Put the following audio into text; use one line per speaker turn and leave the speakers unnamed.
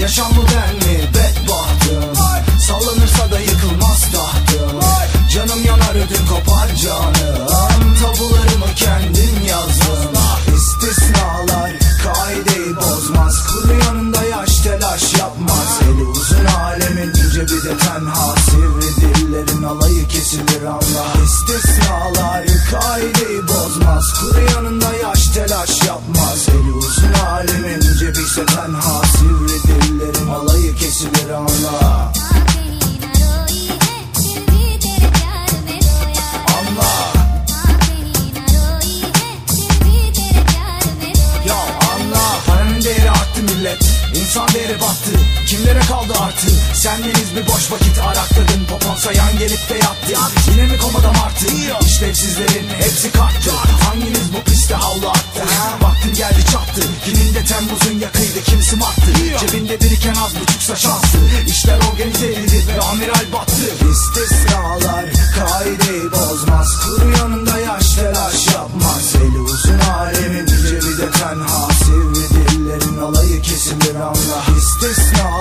Yaşam bu ben mi bedbahtım Sallanırsa da yıkılmaz tahtım. Canım yanar ödüm kopar canım. Tabularımı kendim yazdım. İstisnalar kaideyi bozmaz. Kuru yanında yaş telaş yapmaz. Eli uzun alemin ince bir de tenha. Sivri dillerin alayı kesilir anla
İstisnalar kaideyi bozmaz. Kuru yanında yaş telaş yapmaz. Eli uzun
alemin ince bir se tenha. Millet. İnsan değeri battı Kimlere kaldı artı Sendeniz bir boş vakit arakladın Popon sayan gelip de yattı. Yine mi komada martı? İşlevsizlerin hepsi kalktı. Hanginiz bu piste havlu attı? Ha? Vaktin geldi çattı. Kimin de Temmuz'un yakıydı kim sımaktı Cebinde biriken az buçuksa şanslı İşler organize edildi ve amiral battı. İstisnalar kaideyi bozmaz. Kuru yanında yaş telaş yapmaz. Eli uzun alemin cebi de tenha kesilir anla